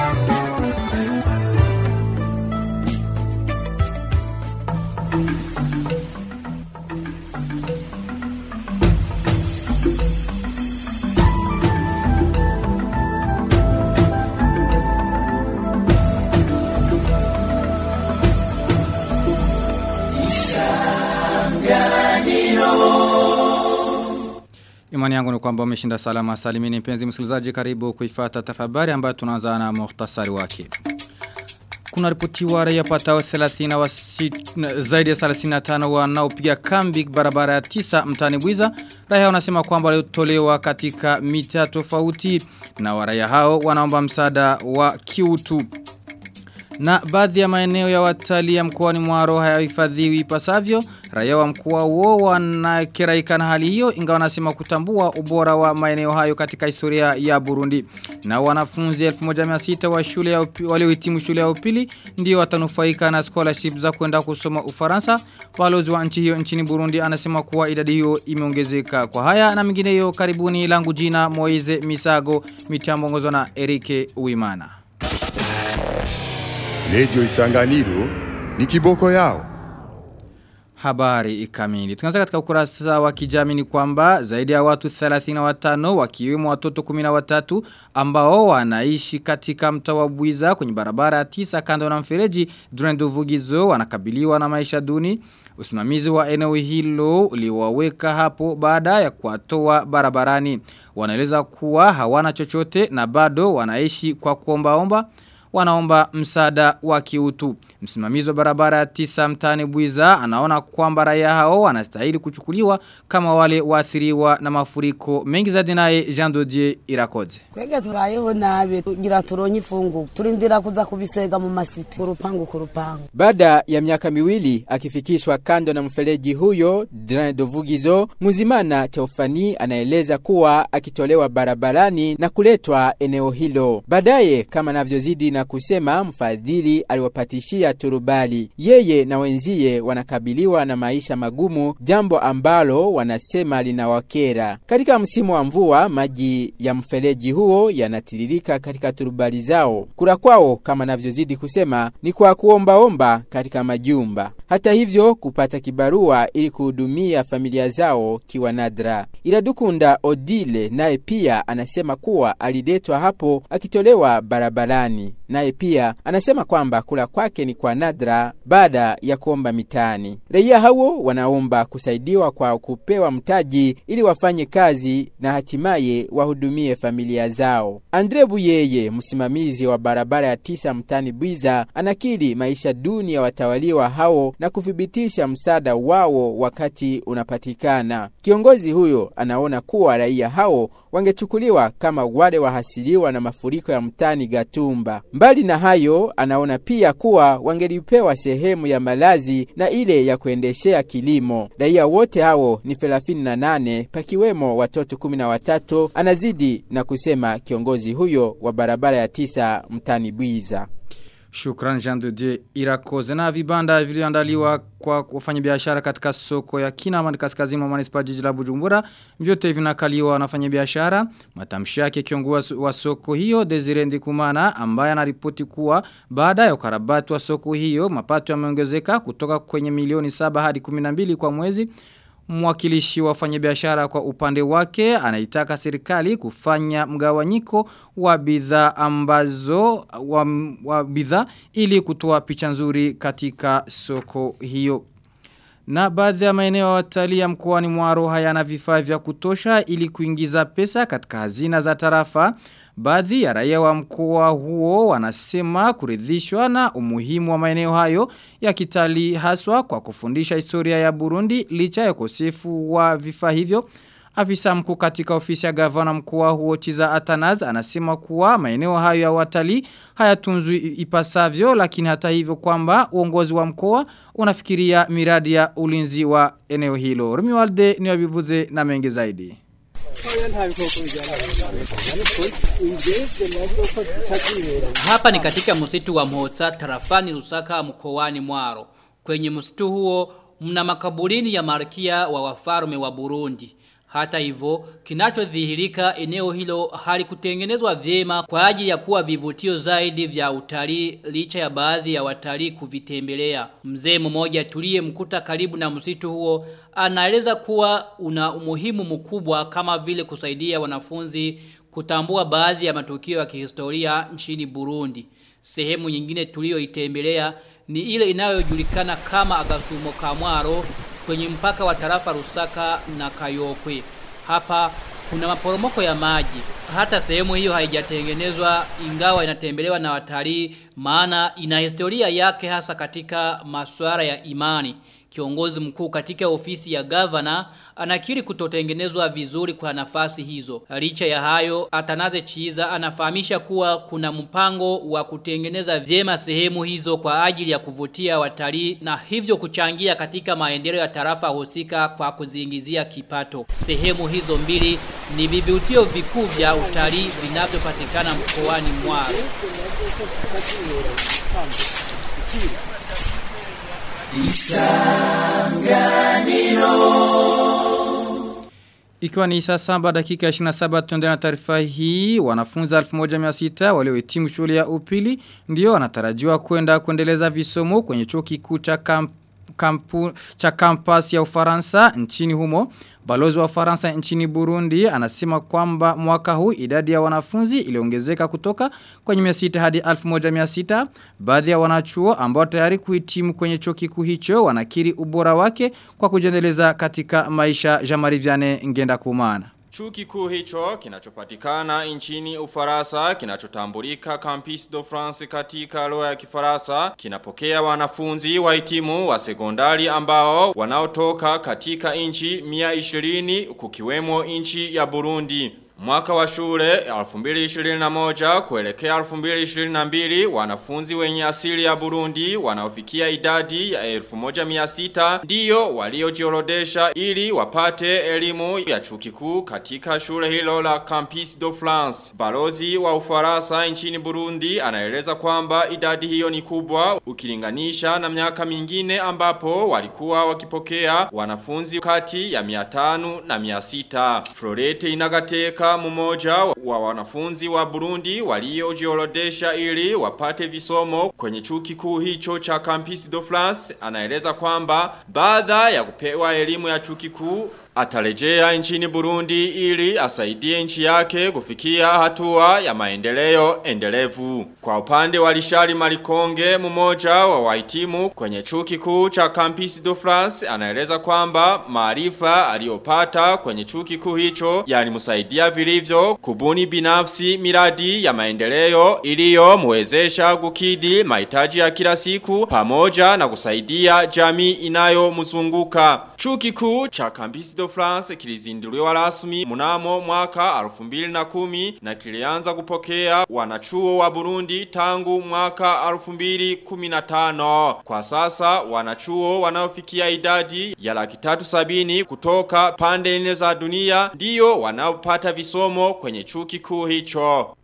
Bye. Imani yangu ni kwamba umeshinda salama salimini mpenzi msikilizaji karibu kuifata tafabari ambayo tunaanza na muhtasari wake. Kuna ripotiwa raia patao 30 wa zaidi ya 35 wanaopiga kambi barabara ya tisa mtani Bwiza. Raia wanasema kwamba walitolewa katika mita tofauti na waraia hao wanaomba msaada wa kiutu. Na baadhi ya maeneo ya watalii mkoani Mwaro hayahifadhiwi ipasavyo. Raia wa mkoa huo wanakiraika na hali hiyo ingawa wanasema kutambua ubora wa maeneo hayo katika historia ya Burundi. Na wanafunzi 1600 wa shule waliohitimu shule ya upili ndio watanufaika na scholarship za kwenda kusoma Ufaransa. Balozi wa nchi hiyo nchini Burundi anasema kuwa idadi hiyo imeongezeka. Kwa haya na mengine hiyo karibuni langu jina Moize Misago mitambongozwa na Erike Uimana. Lejo Isanganiro ni kiboko yao. Habari kamili. Tunaanza katika ukurasa wa kijamii ni kwamba zaidi ya watu 35 wakiwemo watoto 13 ambao wanaishi katika mtaa wa Bwiza kwenye barabara ya tisa kando na mfereji Drendu Vugizo wanakabiliwa na maisha duni. Usimamizi wa eneo hilo uliwaweka hapo baada ya kuwatoa barabarani. Wanaeleza kuwa hawana chochote na bado wanaishi kwa kuombaomba wanaomba msaada wa kiutu. Msimamizi wa barabara ya tisa mtani Bwiza anaona kwamba raia hao wanastahili kuchukuliwa kama wale waathiriwa na mafuriko mengi zaidi naye Jean Dodier Irakoze. Kwege turayeho nabe tugira turonye ifungu turindira kuza kubisega mu masiti urupangu ku rupangu. Baada ya miaka miwili akifikishwa kando na mfereji huyo Drain de Vugizo, Muzimana Teofani anaeleza kuwa akitolewa barabarani na kuletwa eneo hilo. Baadaye kama navyozidi na kusema mfadhili aliwapatishia turubali. Yeye na wenzie wanakabiliwa na maisha magumu, jambo ambalo wanasema linawakera. Katika msimu wa mvua, maji ya mfereji huo yanatiririka katika turubali zao. Kura kwao kama navyozidi kusema ni kwa kuombaomba katika majumba. Hata hivyo kupata kibarua ili kuhudumia familia zao kiwa nadra. Iradukunda Odile naye pia anasema kuwa aliletwa hapo akitolewa barabarani. Naye pia anasema kwamba kula kwake ni kwa nadra baada ya kuomba mitani. Raia hao wanaomba kusaidiwa kwa kupewa mtaji ili wafanye kazi na hatimaye wahudumie familia zao. Andre Buyeye, msimamizi wa barabara ya tisa mtani Bwiza, anakiri maisha duni ya watawaliwa hao na kuthibitisha msaada wao wakati unapatikana. Kiongozi huyo anaona kuwa raia hao wangechukuliwa kama wale wahasiliwa na mafuriko ya mtani Gatumba. Mbali na hayo, anaona pia kuwa wangelipewa sehemu ya malazi na ile ya kuendeshea kilimo. Raia wote hao ni 38 pakiwemo watoto 13, anazidi na kusema kiongozi huyo wa barabara ya tisa mtani Bwiza. Shukran Jean de Irakoze. Na vibanda vilivyoandaliwa kwa wafanyabiashara katika soko ya Kinamani kaskazini mwa manispaa jiji la Bujumbura. Vyote vinakaliwa na wafanyabiashara. Matamshi yake kiongozi wa soko hiyo Desire Ndikumana ambaye anaripoti kuwa baada ya ukarabati wa soko hiyo mapato yameongezeka kutoka kwenye milioni 7 hadi 12 kwa mwezi Mwakilishi wa wafanyabiashara kwa upande wake anaitaka serikali kufanya mgawanyiko wa bidhaa ambazo wa, wa bidhaa ili kutoa picha nzuri katika soko hiyo. Na baadhi ya maeneo ya watalii mkoa mkoani Mwaro hayana vifaa vya kutosha ili kuingiza pesa katika hazina za tarafa. Baadhi ya raia wa mkoa huo wanasema kuridhishwa na umuhimu wa maeneo hayo ya kitalii haswa kwa kufundisha historia ya Burundi licha ya ukosefu wa vifaa hivyo. Afisa mkuu katika ofisi ya gavana mkoa huo Chiza Atanaz anasema kuwa maeneo hayo ya watalii hayatunzwi ipasavyo lakini hata hivyo kwamba uongozi wa mkoa unafikiria miradi ya ulinzi wa eneo hilo. Rumi Walde ni wabivuze na mengi zaidi. Hapa ni katika msitu wa Mhotsa tarafani Lusaka mkoani Mwaro. Kwenye msitu huo mna makaburini ya markia wa wafarume wa Burundi. Hata hivyo, kinachodhihirika eneo hilo halikutengenezwa vyema kwa ajili ya kuwa vivutio zaidi vya utalii licha ya baadhi ya watalii kuvitembelea. Mzee mmoja tuliyemkuta karibu na msitu huo anaeleza kuwa una umuhimu mkubwa kama vile kusaidia wanafunzi kutambua baadhi ya matukio ya kihistoria nchini Burundi. Sehemu nyingine tuliyoitembelea ni ile inayojulikana kama Agasumo Kamwaro kwenye mpaka wa tarafa Rusaka na Kayokwe. Hapa kuna maporomoko ya maji. Hata sehemu hiyo haijatengenezwa ingawa inatembelewa na watalii maana ina historia yake hasa katika masuala ya imani. Kiongozi mkuu katika ofisi ya gavana anakiri kutotengenezwa vizuri kwa nafasi hizo. Licha ya hayo, Atanaze Chiza anafahamisha kuwa kuna mpango wa kutengeneza vyema sehemu hizo kwa ajili ya kuvutia watalii na hivyo kuchangia katika maendeleo ya tarafa husika kwa kuziingizia kipato. Sehemu hizo mbili ni vivutio vikuu vya utalii vinavyopatikana mkoani Mwaro. Ikiwa ni saa saba dakika 27 tuendea na taarifa hii, wanafunzi 1600 waliohitimu shule ya upili ndio wanatarajiwa kwenda kuendeleza visomo kwenye chuo kikuu cha kamp, kampu, cha kampasi ya Ufaransa nchini humo. Balozi wa Faransa nchini Burundi anasema kwamba mwaka huu idadi ya wanafunzi iliongezeka kutoka kwenye 600 hadi 1600. Baadhi ya wanachuo ambao tayari kuhitimu kwenye chuo kikuu hicho wanakiri ubora wake kwa kujendeleza katika maisha Jamari Viane ngenda kumana. Chuo kikuu hicho kinachopatikana nchini Ufaransa kinachotambulika Campus de France katika lugha ya Kifaransa kinapokea wanafunzi wa wahitimu wa sekondari ambao wanaotoka katika nchi 120 kukiwemo nchi ya Burundi. Mwaka wa shule 2021 kuelekea 2022 wanafunzi wenye asili ya Burundi wanaofikia idadi ya 1600 ndiyo waliojiorodesha ili wapate elimu ya chuo kikuu katika shule hilo la Campus de France. Balozi wa Ufaransa nchini Burundi anaeleza kwamba idadi hiyo ni kubwa ukilinganisha na miaka mingine ambapo walikuwa wakipokea wanafunzi kati ya 500 na 600. Florete inagateka mmoja wa wanafunzi wa Burundi waliojiorodesha ili wapate visomo kwenye chuo kikuu hicho cha Campus de France. Anaeleza kwamba baada ya kupewa elimu ya chuo kikuu atarejea nchini Burundi ili asaidie nchi yake kufikia hatua ya maendeleo endelevu. Kwa upande wa Lishari Malikonge mmoja wa wahitimu kwenye chuo kikuu cha Campus de France anaeleza kwamba maarifa aliyopata kwenye chuo kikuu hicho yalimsaidia vilivyo kubuni binafsi miradi ya maendeleo iliyomwezesha kukidhi mahitaji ya kila siku pamoja na kusaidia jamii inayomzunguka. Chuo kikuu cha Campus France kilizinduliwa rasmi mnamo mwaka 2010 na kilianza kupokea wanachuo wa Burundi tangu mwaka 2015. Kwa sasa wanachuo wanaofikia idadi ya laki tatu sabini kutoka pande nne za dunia ndiyo wanaopata visomo kwenye chuki kikuu hicho.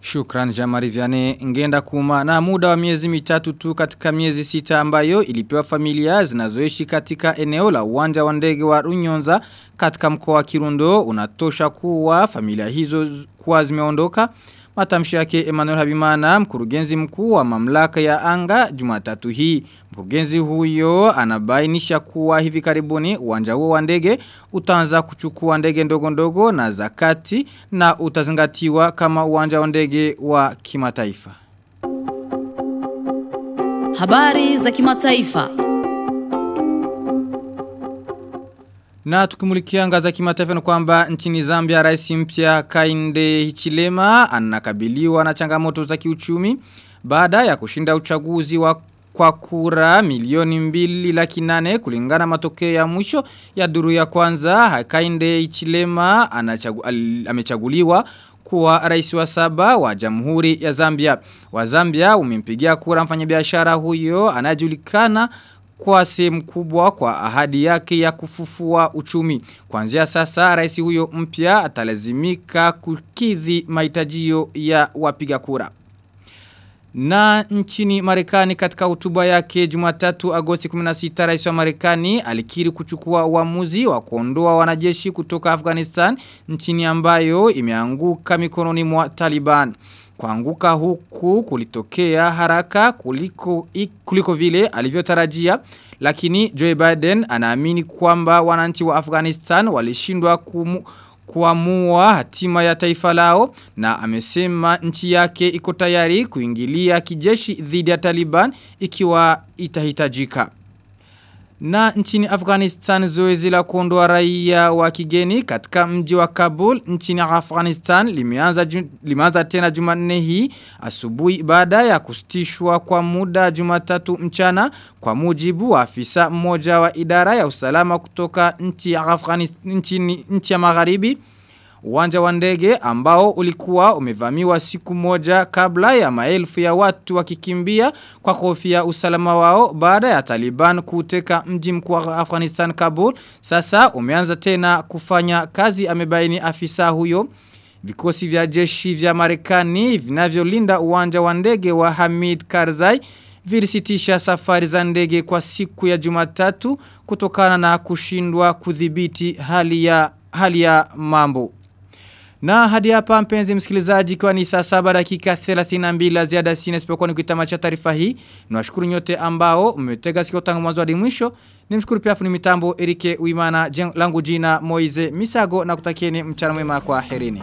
Shukran Jamari Vyane ngenda kuma na muda wa miezi mitatu tu katika miezi sita ambayo ilipewa familia zinazoishi katika eneo la uwanja wa ndege wa Runyonza katika mkoa wa Kirundo unatosha kuwa familia hizo kuwa zimeondoka. Matamshi yake Emmanuel Habimana mkurugenzi mkuu wa mamlaka ya anga Jumatatu hii. Mkurugenzi huyo anabainisha kuwa hivi karibuni uwanja huo wa ndege utaanza kuchukua ndege ndogo ndogo na zakati na utazingatiwa kama uwanja wa ndege wa kimataifa. Habari za kimataifa. Na tukimulikia ngazi za kimataifa ni kwamba nchini Zambia rais mpya Kainde Hichilema anakabiliwa na changamoto za kiuchumi baada ya kushinda uchaguzi wa kwa kura milioni mbili laki nane kulingana matokeo ya mwisho ya duru ya kwanza kainde Hichilema anachagu, al, amechaguliwa kuwa rais wa saba wa jamhuri ya Zambia. Wa Zambia umempigia kura mfanyabiashara huyo anajulikana kwa sehemu kubwa kwa ahadi yake ya kufufua uchumi. Kuanzia sasa rais huyo mpya atalazimika kukidhi mahitajio ya wapiga kura. Na nchini Marekani katika hotuba yake Jumatatu Agosti 16 rais wa Marekani alikiri kuchukua uamuzi wa kuondoa wanajeshi kutoka Afghanistan nchini ambayo imeanguka mikononi mwa Taliban. Kuanguka huku kulitokea haraka kuliko, kuliko vile alivyotarajia lakini Joe Biden anaamini kwamba wananchi wa Afghanistan walishindwa kumu kuamua hatima ya taifa lao na amesema nchi yake iko tayari kuingilia kijeshi dhidi ya Taliban ikiwa itahitajika. Na nchini Afghanistan zoezi la kuondoa raia wa kigeni katika mji wa Kabul nchini Afghanistan limeanza limeanza tena Jumanne hii asubuhi baada ya kusitishwa kwa muda Jumatatu mchana kwa mujibu wa afisa mmoja wa idara ya usalama kutoka nchi ya Afghanistan nchini nchi ya Magharibi Uwanja wa ndege ambao ulikuwa umevamiwa siku moja kabla ya maelfu ya watu wakikimbia kwa kofia usalama wao baada ya Taliban kuteka mji mkuu wa Afghanistan Kabul sasa umeanza tena kufanya kazi amebaini afisa huyo Vikosi vya jeshi vya Marekani vinavyolinda uwanja wa ndege wa Hamid Karzai vilisitisha safari za ndege kwa siku ya Jumatatu kutokana na kushindwa kudhibiti hali ya hali ya mambo. Na hadi hapa mpenzi msikilizaji kwa ni saa saba dakika 32 la ziada sina sipokuwa ni kuitamacha taarifa hii. Niwashukuru nyote ambao mmetega sikio tangu mwanzo hadi mwisho. Nimshukuru pia fundi mitambo Erike Uimana langu jina Moize Misago na kutakieni mchana mwema kwa herini.